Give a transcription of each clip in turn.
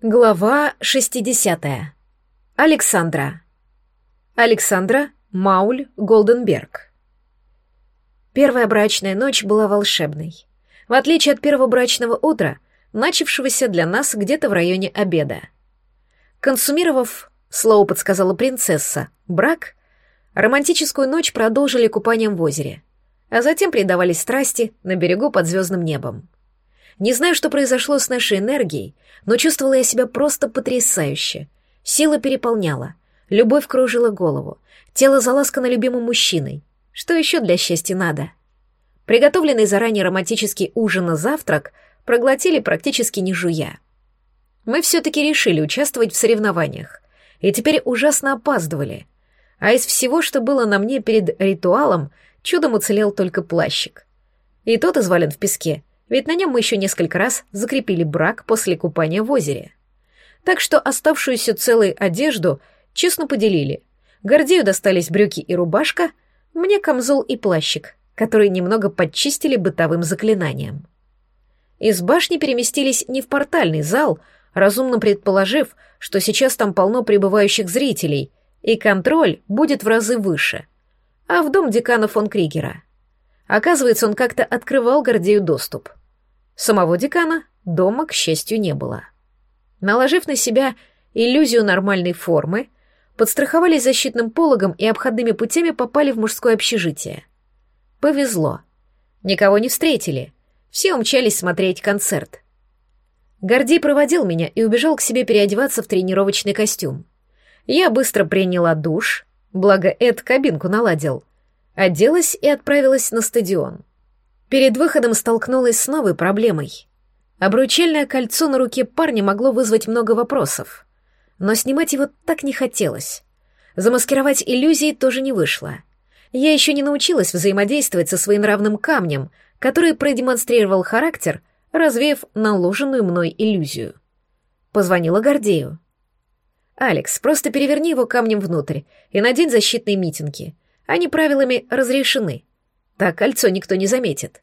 Глава 60. Александра. Александра Мауль Голденберг. Первая брачная ночь была волшебной. В отличие от первого брачного утра, начавшегося для нас где-то в районе обеда. Консумировав, слово подсказала принцесса, брак, романтическую ночь продолжили купанием в озере, а затем предавались страсти на берегу под звездным небом. Не знаю, что произошло с нашей энергией, но чувствовала я себя просто потрясающе. Сила переполняла, любовь кружила голову, тело заласкано любимым мужчиной. Что еще для счастья надо? Приготовленный заранее романтический ужин и завтрак проглотили практически не жуя. Мы все-таки решили участвовать в соревнованиях, и теперь ужасно опаздывали. А из всего, что было на мне перед ритуалом, чудом уцелел только плащик. И тот извален в песке, ведь на нем мы еще несколько раз закрепили брак после купания в озере. Так что оставшуюся целой одежду честно поделили. Гордею достались брюки и рубашка, мне камзол и плащик, которые немного подчистили бытовым заклинанием. Из башни переместились не в портальный зал, разумно предположив, что сейчас там полно прибывающих зрителей, и контроль будет в разы выше, а в дом декана фон Кригера. Оказывается, он как-то открывал Гордею доступ. Самого декана дома, к счастью, не было. Наложив на себя иллюзию нормальной формы, подстраховались защитным пологом и обходными путями попали в мужское общежитие. Повезло. Никого не встретили. Все умчались смотреть концерт. Гордей проводил меня и убежал к себе переодеваться в тренировочный костюм. Я быстро приняла душ, благо Эд кабинку наладил, оделась и отправилась на стадион. Перед выходом столкнулась с новой проблемой. Обручальное кольцо на руке парня могло вызвать много вопросов. Но снимать его так не хотелось. Замаскировать иллюзии тоже не вышло. Я еще не научилась взаимодействовать со своим равным камнем, который продемонстрировал характер, развеяв наложенную мной иллюзию. Позвонила Гордею. «Алекс, просто переверни его камнем внутрь и надень защитные митинги. Они правилами разрешены. Так кольцо никто не заметит.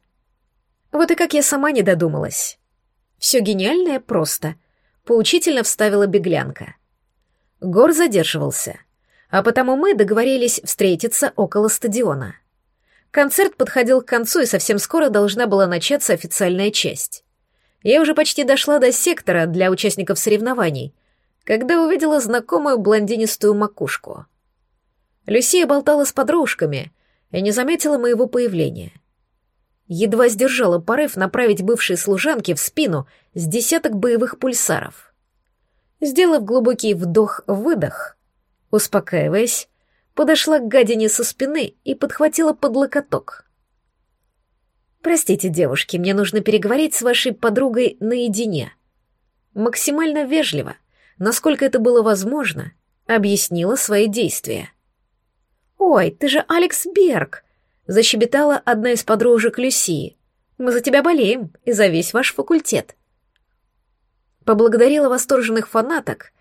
Вот и как я сама не додумалась. Все гениальное просто. Поучительно вставила беглянка. Гор задерживался, а потому мы договорились встретиться около стадиона. Концерт подходил к концу, и совсем скоро должна была начаться официальная часть. Я уже почти дошла до сектора для участников соревнований, когда увидела знакомую блондинистую макушку. Люсия болтала с подружками — и не заметила моего появления. Едва сдержала порыв направить бывшей служанке в спину с десяток боевых пульсаров. Сделав глубокий вдох-выдох, успокаиваясь, подошла к гадине со спины и подхватила под локоток. «Простите, девушки, мне нужно переговорить с вашей подругой наедине». Максимально вежливо, насколько это было возможно, объяснила свои действия. «Ой, ты же Алекс Берг!» — защебетала одна из подружек Люсии. «Мы за тебя болеем и за весь ваш факультет». Поблагодарила восторженных фанаток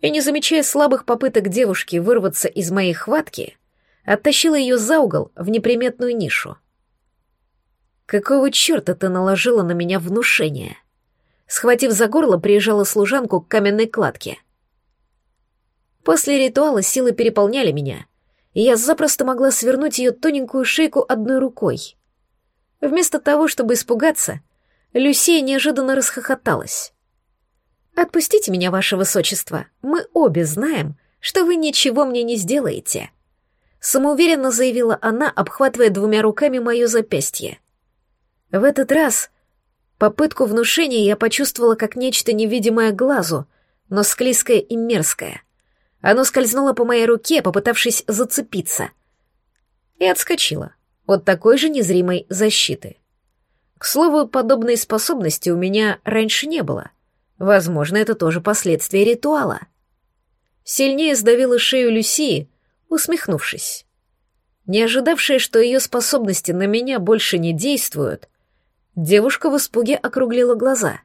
и, не замечая слабых попыток девушки вырваться из моей хватки, оттащила ее за угол в неприметную нишу. «Какого черта ты наложила на меня внушение?» Схватив за горло, приезжала служанку к каменной кладке. После ритуала силы переполняли меня — и я запросто могла свернуть ее тоненькую шейку одной рукой. Вместо того, чтобы испугаться, Люсия неожиданно расхохоталась. «Отпустите меня, ваше высочество, мы обе знаем, что вы ничего мне не сделаете», самоуверенно заявила она, обхватывая двумя руками мое запястье. В этот раз попытку внушения я почувствовала как нечто невидимое глазу, но склизкое и мерзкое — оно скользнуло по моей руке, попытавшись зацепиться. И отскочило. От такой же незримой защиты. К слову, подобной способности у меня раньше не было. Возможно, это тоже последствия ритуала. Сильнее сдавила шею Люсии, усмехнувшись. Не ожидавшая, что ее способности на меня больше не действуют, девушка в испуге округлила глаза.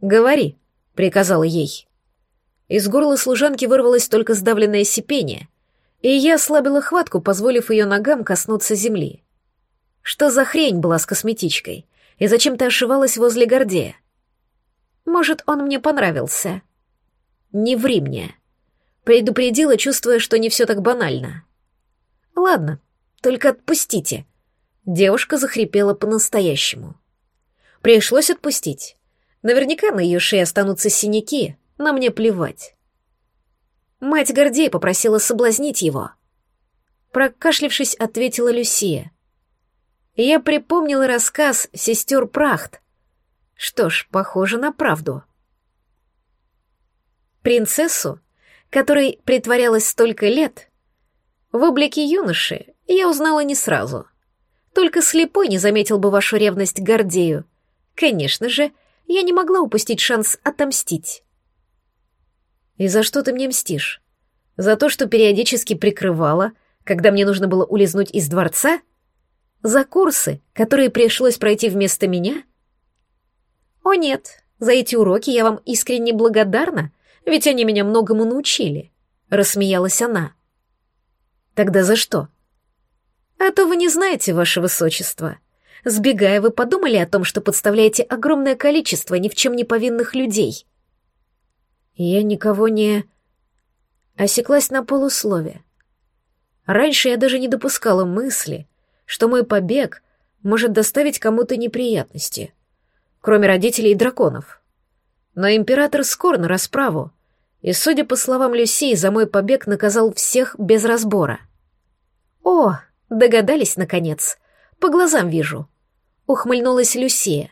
«Говори», — приказала ей. Из горла служанки вырвалось только сдавленное сипение, и я ослабила хватку, позволив ее ногам коснуться земли. Что за хрень была с косметичкой? И зачем ты ошивалась возле Гордея? Может, он мне понравился? не ври мне. Предупредила, чувствуя, что не все так банально. Ладно, только отпустите. Девушка захрипела по-настоящему. Пришлось отпустить. Наверняка на ее шее останутся синяки, на мне плевать. Мать Гордея попросила соблазнить его. Прокашлившись, ответила Люсия. Я припомнила рассказ сестер Прахт. Что ж, похоже на правду. Принцессу, которой притворялась столько лет, в облике юноши я узнала не сразу. Только слепой не заметил бы вашу ревность Гордею. Конечно же, я не могла упустить шанс отомстить. «И за что ты мне мстишь? За то, что периодически прикрывала, когда мне нужно было улизнуть из дворца? За курсы, которые пришлось пройти вместо меня?» «О нет, за эти уроки я вам искренне благодарна, ведь они меня многому научили», — рассмеялась она. «Тогда за что?» «А то вы не знаете, ваше высочество», Сбегая, вы подумали о том, что подставляете огромное количество ни в чем не повинных людей? Я никого не... Осеклась на полуслове. Раньше я даже не допускала мысли, что мой побег может доставить кому-то неприятности, кроме родителей и драконов. Но император скор на расправу, и, судя по словам Люсии, за мой побег наказал всех без разбора. «О, догадались, наконец!» По глазам вижу. Ухмыльнулась Люсия.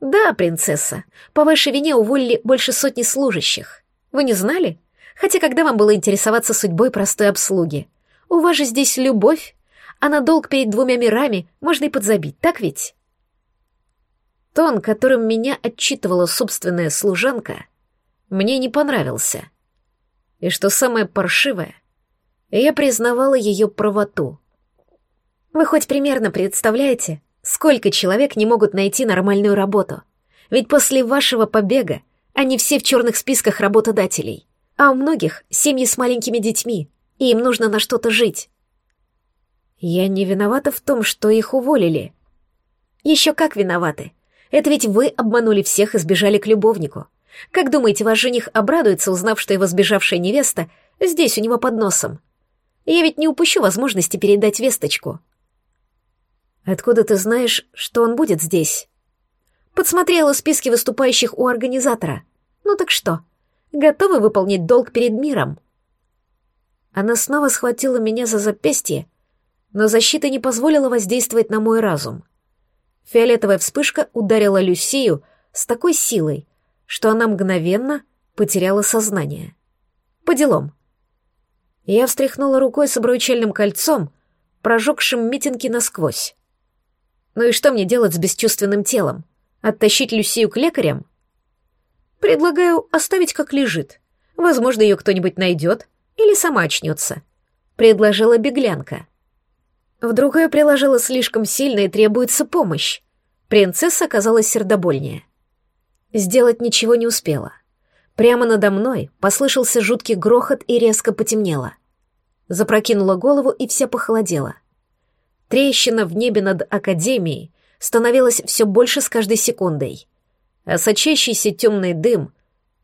Да, принцесса, по вашей вине уволили больше сотни служащих. Вы не знали? Хотя когда вам было интересоваться судьбой простой обслуги? У вас же здесь любовь, а на долг перед двумя мирами можно и подзабить, так ведь? Тон, которым меня отчитывала собственная служанка, мне не понравился. И что самое паршивое, я признавала ее правоту. Вы хоть примерно представляете, сколько человек не могут найти нормальную работу? Ведь после вашего побега они все в черных списках работодателей, а у многих семьи с маленькими детьми, и им нужно на что-то жить. Я не виновата в том, что их уволили. Еще как виноваты. Это ведь вы обманули всех и сбежали к любовнику. Как думаете, ваш жених обрадуется, узнав, что его сбежавшая невеста здесь у него под носом? Я ведь не упущу возможности передать весточку. Откуда ты знаешь, что он будет здесь? Подсмотрела списки выступающих у организатора. Ну так что, готовы выполнить долг перед миром? Она снова схватила меня за запястье, но защита не позволила воздействовать на мой разум. Фиолетовая вспышка ударила Люсию с такой силой, что она мгновенно потеряла сознание. По делам. Я встряхнула рукой с обручальным кольцом, прожегшим митинги насквозь. Ну и что мне делать с бесчувственным телом? Оттащить Люсию к лекарям? Предлагаю оставить как лежит. Возможно, ее кто-нибудь найдет или сама очнется. Предложила беглянка. Вдруг ее приложила слишком сильно и требуется помощь. Принцесса оказалась сердобольнее. Сделать ничего не успела. Прямо надо мной послышался жуткий грохот и резко потемнело. Запрокинула голову и вся похолодела — Трещина в небе над Академией становилась все больше с каждой секундой, а сочащийся темный дым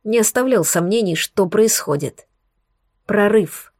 не оставлял сомнений, что происходит. Прорыв.